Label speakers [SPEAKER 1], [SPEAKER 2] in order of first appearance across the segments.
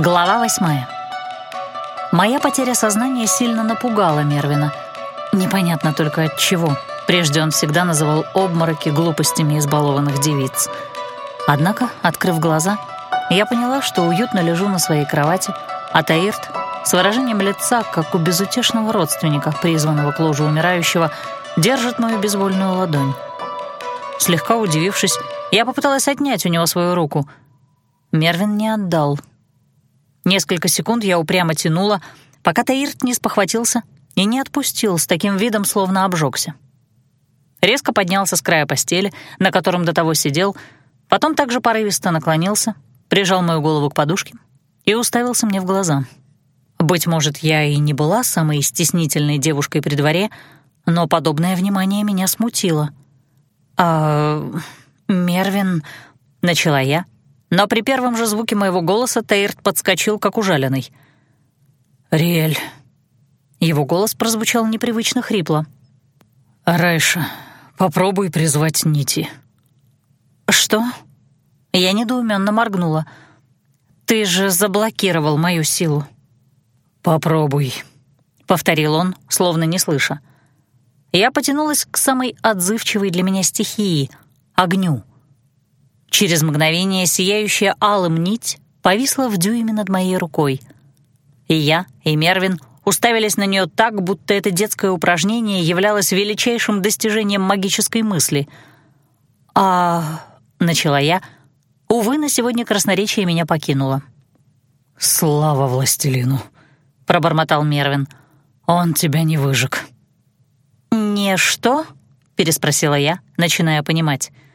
[SPEAKER 1] Глава восьмая. Моя потеря сознания сильно напугала Мервина. Непонятно только от чего. Прежде он всегда называл обмороки глупостями избалованных девиц. Однако, открыв глаза, я поняла, что уютно лежу на своей кровати, а Таирт с выражением лица, как у безутешного родственника, призванного к ложу умирающего, держит мою безвольную ладонь. Слегка удивившись, я попыталась отнять у него свою руку. Мервин не отдал. Несколько секунд я упрямо тянула, пока Таирт не спохватился и не отпустил с таким видом, словно обжегся. Резко поднялся с края постели, на котором до того сидел, потом также порывисто наклонился, прижал мою голову к подушке и уставился мне в глаза. Быть может, я и не была самой стеснительной девушкой при дворе, но подобное внимание меня смутило. «А... Мервин...» — начала я, но при первом же звуке моего голоса Тейрт подскочил, как ужаленный. «Риэль...» Его голос прозвучал непривычно хрипло. «Райша, попробуй призвать Нити». «Что?» Я недоуменно моргнула. «Ты же заблокировал мою силу». «Попробуй», — повторил он, словно не слыша. Я потянулась к самой отзывчивой для меня стихии — огню. Через мгновение сияющая алым нить повисла в дюйме над моей рукой. И я, и Мервин уставились на нее так, будто это детское упражнение являлось величайшим достижением магической мысли. «А...» — начала я. Увы, на сегодня красноречие меня покинуло. «Слава властелину!» — пробормотал Мервин. «Он тебя не выжег». «Не что?» — переспросила я, начиная понимать
[SPEAKER 2] не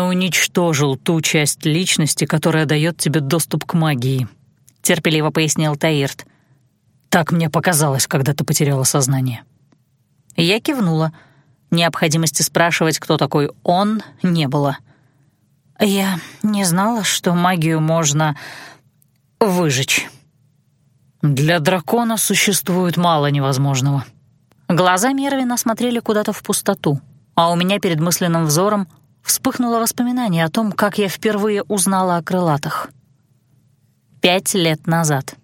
[SPEAKER 2] уничтожил ту часть личности, которая дает тебе доступ к магии», — терпеливо пояснил Таирт. «Так мне показалось, когда ты потеряла сознание».
[SPEAKER 1] Я кивнула. Необходимости спрашивать, кто такой «он», не было. Я не знала, что магию можно выжечь.
[SPEAKER 2] «Для дракона существует мало невозможного».
[SPEAKER 1] Глаза Мервина смотрели куда-то в пустоту, а у меня перед мысленным взором — вспыхнуло воспоминание о том, как я впервые узнала о крылатых. Пять лет назад.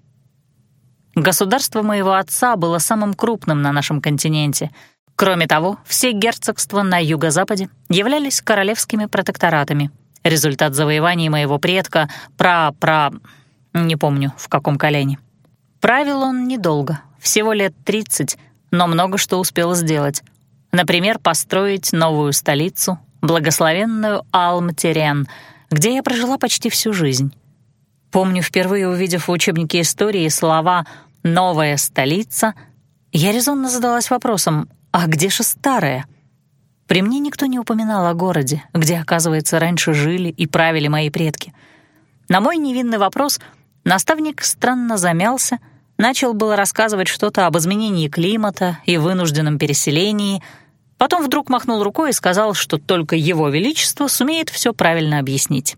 [SPEAKER 1] Государство моего отца было самым крупным на нашем континенте. Кроме того, все герцогства на юго-западе являлись королевскими протекторатами. Результат завоеваний моего предка пра-пра... не помню, в каком колене. Правил он недолго, всего лет тридцать, но много что успел сделать. Например, построить новую столицу, благословенную Алмтерен, где я прожила почти всю жизнь. Помню, впервые увидев в учебнике истории слова «новая столица», я резонно задалась вопросом «А где же старая?» При мне никто не упоминал о городе, где, оказывается, раньше жили и правили мои предки. На мой невинный вопрос наставник странно замялся, начал было рассказывать что-то об изменении климата и вынужденном переселении — Потом вдруг махнул рукой и сказал, что только его величество сумеет все правильно объяснить.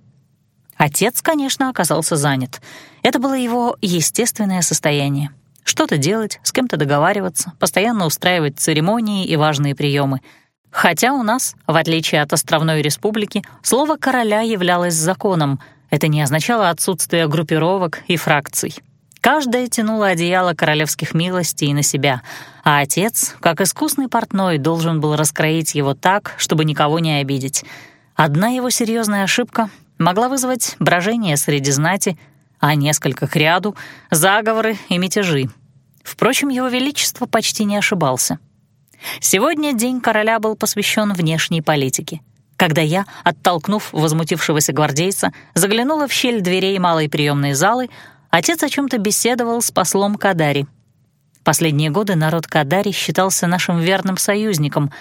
[SPEAKER 1] Отец, конечно, оказался занят. Это было его естественное состояние. Что-то делать, с кем-то договариваться, постоянно устраивать церемонии и важные приемы. Хотя у нас, в отличие от островной республики, слово «короля» являлось законом. Это не означало отсутствие группировок и фракций. Каждая тянула одеяло королевских милостей на себя, а отец, как искусный портной, должен был раскроить его так, чтобы никого не обидеть. Одна его серьезная ошибка могла вызвать брожение среди знати, а несколько к ряду — заговоры и мятежи. Впрочем, его величество почти не ошибался. Сегодня День короля был посвящен внешней политике. Когда я, оттолкнув возмутившегося гвардейца, заглянула в щель дверей малой приемной залы, отец о чем-то беседовал с послом Кадари. Последние годы народ Кадари считался нашим верным союзником,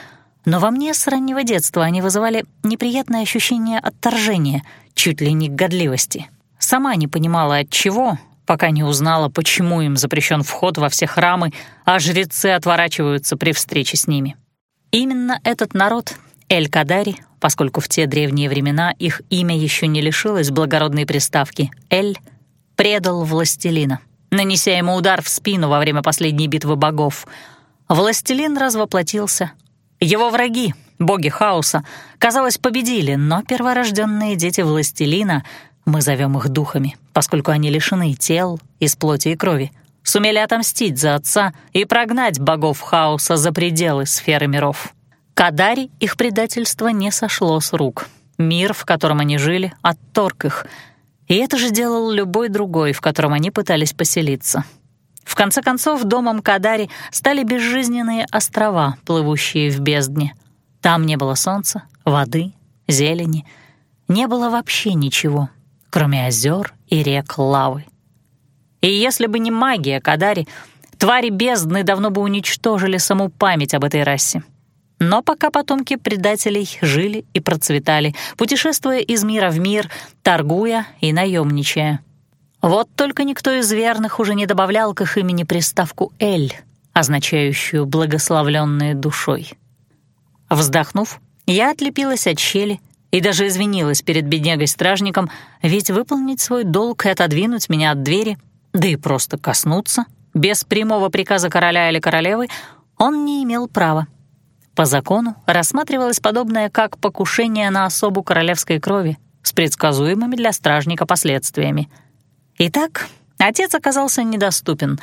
[SPEAKER 1] но во мне с раннего детства они вызывали неприятное ощущение отторжения, чуть ли не годливости. Сама не понимала, от чего, пока не узнала, почему им запрещен вход во все храмы, а жрецы отворачиваются при встрече с ними. Именно этот народ, Эль-Кадари, поскольку в те древние времена их имя еще не лишилось благородной приставки «Эль», предал властелина, нанеся ему удар в спину во время последней битвы богов. Властелин развоплотился. Его враги, боги хаоса, казалось, победили, но перворожденные дети властелина Мы зовем их духами, поскольку они лишены тел из плоти и крови, сумели отомстить за отца и прогнать богов хаоса за пределы сферы миров. Кадари их предательство не сошло с рук. Мир, в котором они жили, отторг их. И это же делал любой другой, в котором они пытались поселиться. В конце концов, домом Кадари стали безжизненные острова, плывущие в бездне. Там не было солнца, воды, зелени. Не было вообще ничего, кроме озер и рек лавы. И если бы не магия Кадари, твари бездны давно бы уничтожили саму память об этой расе. Но пока потомки предателей жили и процветали, путешествуя из мира в мир, торгуя и наемничая. Вот только никто из верных уже не добавлял к их имени приставку «эль», означающую «благословленные душой». Вздохнув, я отлепилась от щели и даже извинилась перед беднягой-стражником, ведь выполнить свой долг и отодвинуть меня от двери, да и просто коснуться, без прямого приказа короля или королевы, он не имел права. По закону рассматривалось подобное как покушение на особу королевской крови с предсказуемыми для стражника последствиями. Итак, отец оказался недоступен.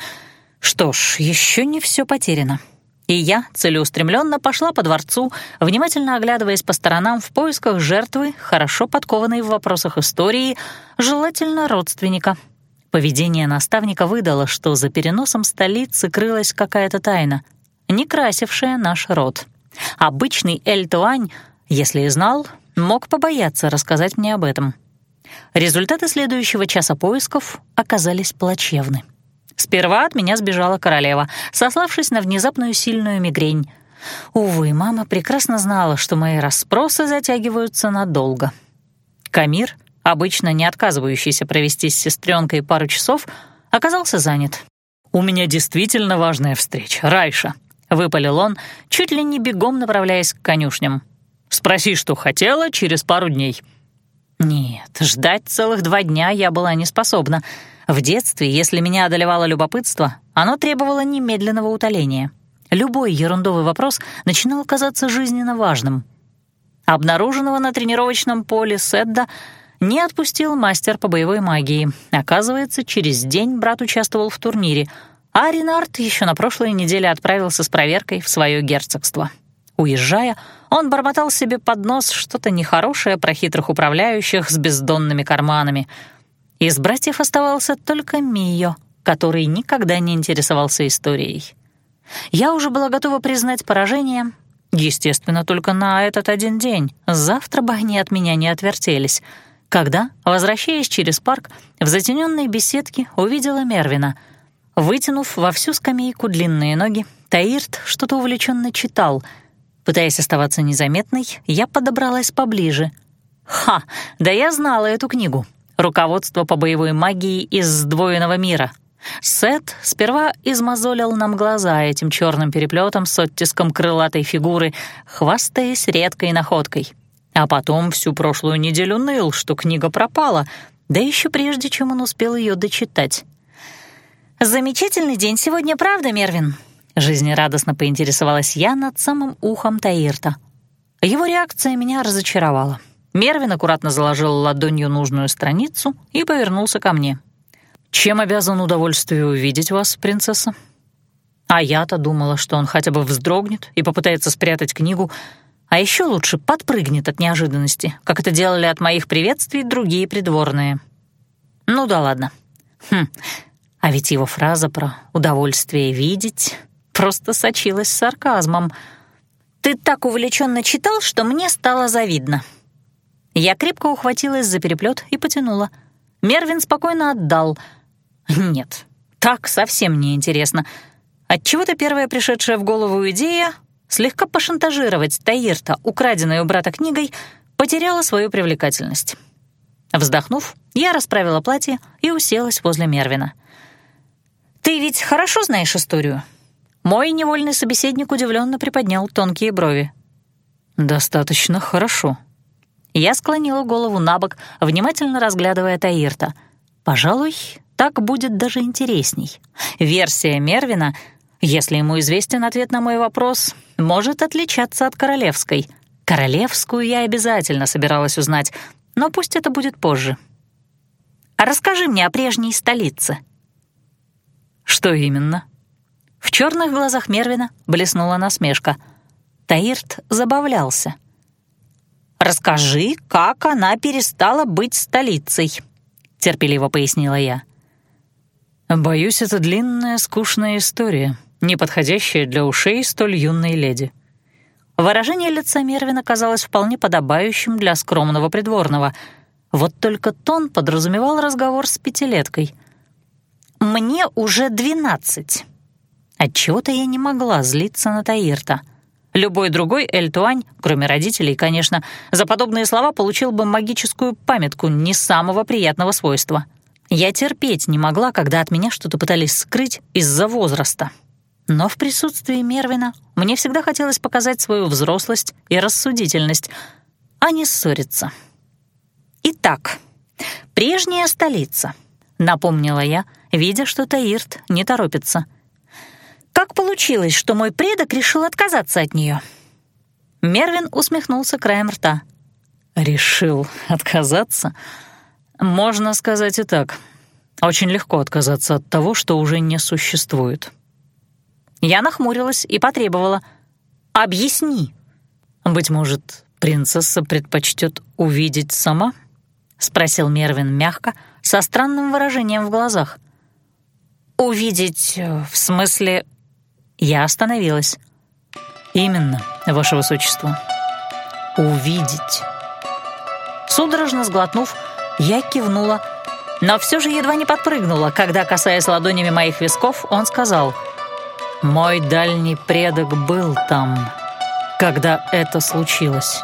[SPEAKER 1] Что ж, еще не все потеряно. И я целеустремленно пошла по дворцу, внимательно оглядываясь по сторонам в поисках жертвы, хорошо подкованной в вопросах истории, желательно родственника. Поведение наставника выдало, что за переносом столицы крылась какая-то тайна, не красившая наш род. Обычный Эль-Туань, если и знал, мог побояться рассказать мне об этом. Результаты следующего часа поисков оказались плачевны. Сперва от меня сбежала королева, сославшись на внезапную сильную мигрень. Увы, мама прекрасно знала, что мои расспросы затягиваются надолго. Камир, обычно не отказывающийся провести с сестренкой пару часов, оказался занят. «У меня действительно важная встреча, Райша», — выпалил он, чуть ли не бегом направляясь к конюшням. «Спроси, что хотела, через пару дней». Нет, ждать целых два дня я была не способна — в детстве, если меня одолевало любопытство, оно требовало немедленного утоления. Любой ерундовый вопрос начинал казаться жизненно важным. Обнаруженного на тренировочном поле Седда не отпустил мастер по боевой магии. Оказывается, через день брат участвовал в турнире, а Ренард еще на прошлой неделе отправился с проверкой в свое герцогство. Уезжая, он бормотал себе под нос что-то нехорошее про хитрых управляющих с бездонными карманами — из братьев оставался только Мио, который никогда не интересовался историей. Я уже была готова признать поражение, естественно, только на этот один день. Завтра бы они от меня не отвертелись. Когда, возвращаясь через парк, в затененной беседке увидела Мервина. Вытянув во всю скамейку длинные ноги, Таирт что-то увлеченно читал. Пытаясь оставаться незаметной, я подобралась поближе. «Ха! Да я знала эту книгу!» руководство по боевой магии из сдвоенного мира. Сет сперва измозолил нам глаза этим черным переплетом с оттиском крылатой фигуры, хвастаясь редкой находкой. А потом всю прошлую неделю ныл, что книга пропала, да еще прежде, чем он успел ее дочитать. «Замечательный день сегодня, правда, Мервин?» Жизнерадостно поинтересовалась я над самым ухом Таирта. Его реакция меня разочаровала. Мервин аккуратно заложил ладонью нужную страницу и повернулся ко мне. «Чем обязан удовольствию увидеть вас, принцесса?» А я-то думала, что он хотя бы вздрогнет и попытается спрятать книгу, а еще лучше подпрыгнет от неожиданности, как это делали от моих приветствий другие придворные. Ну да ладно. Хм, а ведь его фраза про удовольствие видеть просто сочилась сарказмом. «Ты так увлеченно читал, что мне стало завидно», я крепко ухватилась за переплет и потянула. Мервин спокойно отдал. Нет, так совсем не интересно. Отчего-то первая пришедшая в голову идея слегка пошантажировать Таирта, украденной у брата книгой, потеряла свою привлекательность. Вздохнув, я расправила платье и уселась возле Мервина. «Ты ведь хорошо знаешь историю?» Мой невольный собеседник удивленно приподнял тонкие брови. «Достаточно хорошо», я склонила голову на бок, внимательно разглядывая Таирта. Пожалуй, так будет даже интересней. Версия Мервина, если ему известен ответ на мой вопрос, может отличаться от королевской. Королевскую я обязательно собиралась узнать, но пусть это будет позже. Расскажи мне о прежней столице».
[SPEAKER 2] «Что именно?»
[SPEAKER 1] В черных глазах Мервина блеснула насмешка. Таирт забавлялся. «Расскажи, как она перестала быть столицей», — терпеливо пояснила я.
[SPEAKER 2] «Боюсь, это длинная, скучная история, не подходящая для ушей столь юной леди».
[SPEAKER 1] Выражение лица Мервина казалось вполне подобающим для скромного придворного. Вот только тон подразумевал разговор с пятилеткой. «Мне уже двенадцать». Отчего-то я не могла злиться на Таирта. Любой другой Эльтуань, кроме родителей, конечно, за подобные слова получил бы магическую памятку не самого приятного свойства. Я терпеть не могла, когда от меня что-то пытались скрыть из-за возраста. Но в присутствии Мервина мне всегда хотелось показать свою взрослость и рассудительность, а не ссориться. «Итак, прежняя столица», — напомнила я, видя, что Таирт не торопится. «Как получилось, что мой предок решил отказаться от нее?» Мервин усмехнулся краем рта.
[SPEAKER 2] «Решил отказаться? Можно сказать и так. Очень легко отказаться от того, что уже не существует».
[SPEAKER 1] Я нахмурилась и потребовала. «Объясни».
[SPEAKER 2] «Быть может, принцесса предпочтет увидеть сама?» — спросил Мервин мягко, со странным выражением в глазах.
[SPEAKER 1] «Увидеть э, в смысле...» Я остановилась.
[SPEAKER 2] «Именно, ваше высочество. Увидеть».
[SPEAKER 1] Судорожно сглотнув, я кивнула, но все же едва не подпрыгнула, когда, касаясь ладонями моих висков, он сказал —
[SPEAKER 2] мой дальний предок был там, когда это случилось.